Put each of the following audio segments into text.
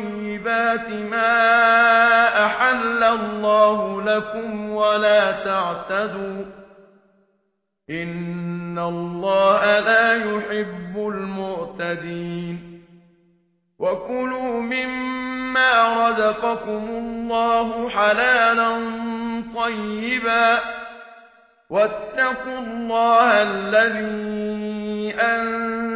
الطيبات ما أحل الله لكم ولا تعتدوا إن الله لا يحب المعتدين وكلوا مما رزقكم الله حلالا طيبا واتقوا الله الذي أنزل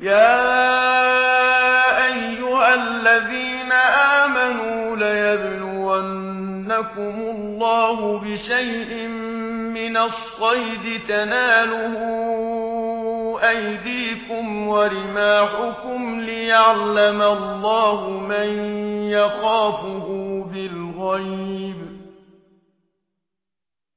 يا ايها الذين امنوا ليبلونكم الله بشيء من الصيد تناله أيديكم ورماحكم ليعلم الله من يخافه بالغيب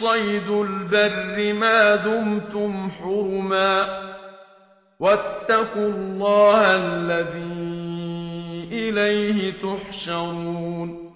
صيد البر ما دمتم حرما واتقوا الله الذي إليه تحشرون